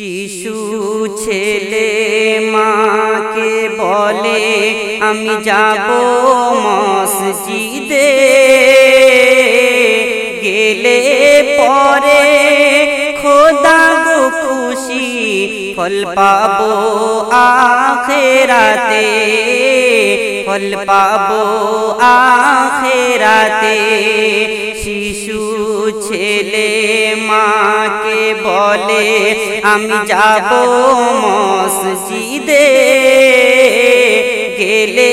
শিশু ছেলে মাকে বলে আমি যাব মসজিদে। গেলে পরে খোদা গো খুশি ফল পাবো আখেরাতে। ফল পাবো আখেরাতে। শিশু ছেলে মাকে বলে, আমি যাব মসজিদে। গেলে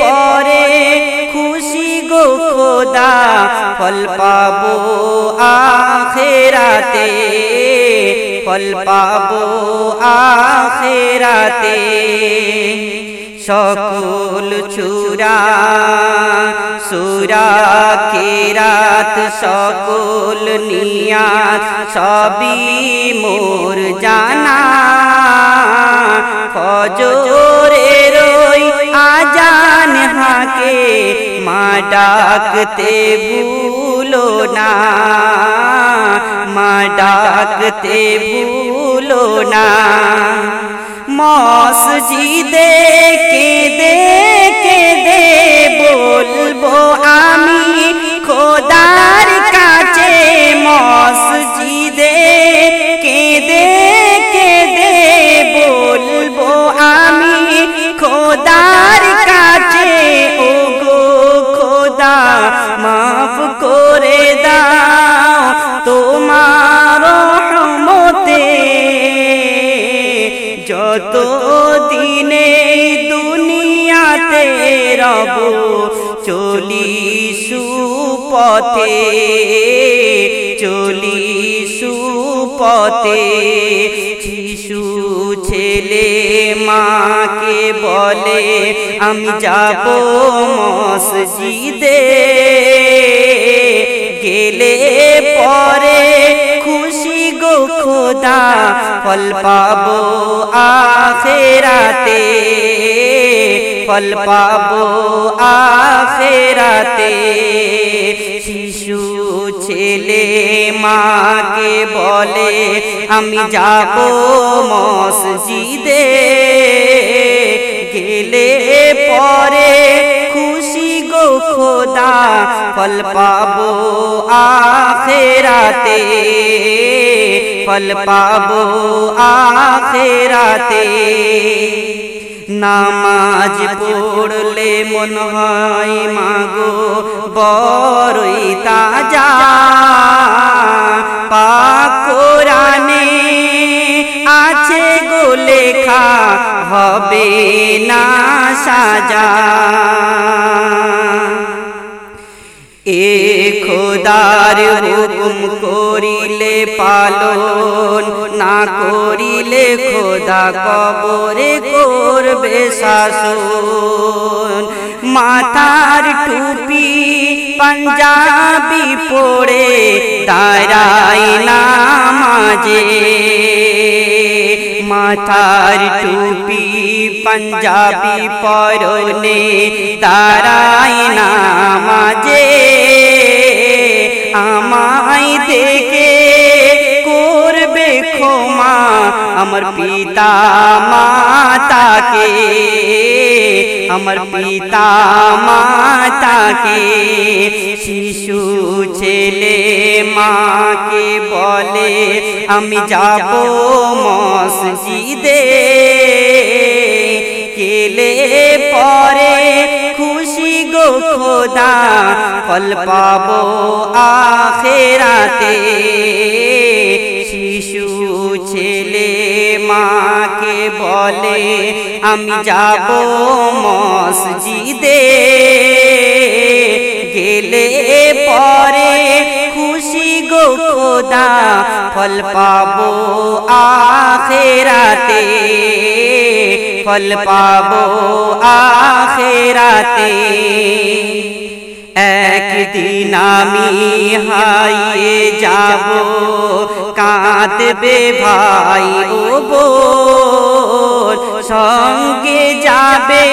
পরে খুশি গো খোদা, ফল পাবো আখেরাতে। ফল পাবো আখেরাতে। সকল চূড়া সুরা কেরাত সকল নিয়াত সবই মোর জানা। ফজরে রই আজান হাকে মা ডাকতে ভুলো না। মা ডাকতে ভুলো না। মসজিদে কেঁদে যত দিনে দুনিয়াতে রব চলি সুপথে চলি সুপথে। শিশু ছেলে মাকে বলে, আমি যাব মসজিদে। গেলে পরে খোদা, ফল পাবো আখেরাতে। ফল পাবো আখেরাতে। শিশু ছেলে মাকে বলে, আমি যাব মসজিদে। গেলে পরে গো খোদা ফল পাবো আখেরাতে ফল পাবো আখেরাতে নামাজ পড়লে মন হয় মাগো বড়ই তাজা পাকোরানে আছে গো লেখা হবে না সাজা। এ খোদার হুকুম করিলে পালন না করিলে খোদা কবরে করবে শাসন। মাথার টুপি পাঞ্জাবি পড়ে দাঁড়াই নামাজে। মাথার টুপি পাঞ্জাবি পরনে দাঁড়ায় না মাঝে আমায় দেখে করবে ক্ষমা আমার পিতা মাতাকে, আমার পিতা মাতাকে, শিশু ছেলে মাকে বলে, আমি যাব মসজিদে। কেলে পরে খুশি গো খোদা, ফল পাবো আখেরাতে। আমি যাব মসজিদে। গেলে পরে খুশি গো খোদা ফল পাবো আখেরাতে। ফল পাবো আখেরাতে। একদিন আমি হাইয়ে যাব। কাঁদবে ভাই ও বোন সঙ্গে যাবে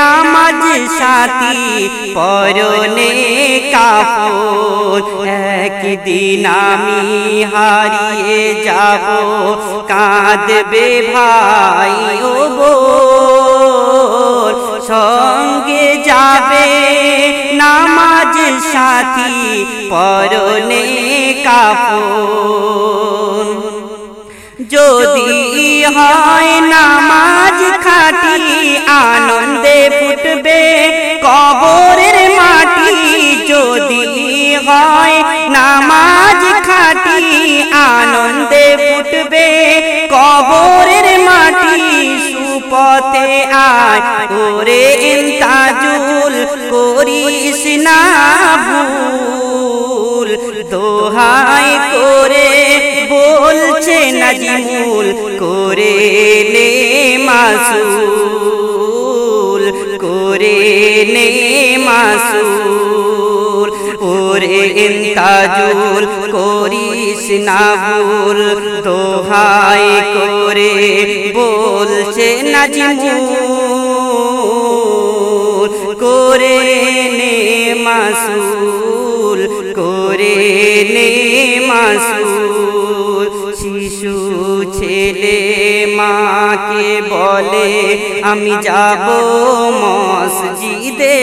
নামাজ সাথী, পরনে কাপড়। একদিন আমি হারিয়ে যাব, কাঁদবে ভাই ও সঙ্গে যাবে নামাজ সাথী, পরনে কাপড়। যদি হয় খাটি আনন্দে ফুটবে, কবরের মাটি যদি হয়, নামাজ খাটি আনন্দে ফুটবে, কবরের মাটি সুপথে আয়। ওরে তাজুল করিস না ভুল, দোহাই ইন্তাজুল করিস না ভুল, দোহাই করে বলছে নাজিমুল, করে নে মাসুল, করে নে মাসুল। শিশু ছেলে মাকে বলে, আমি যাব মসজিদে।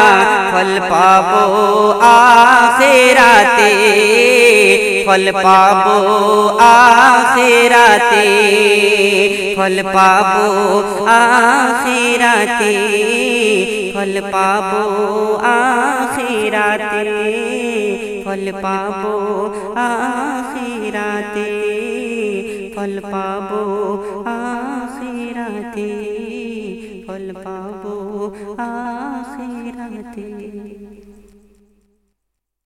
খোদা ফল পাবো আখেরাতে ফল পাবো আখেরাতে ফল পাবো আখেরাতে ফল পাবো আখেরাতে ফল পাবো আখেরাতে ফল পাবো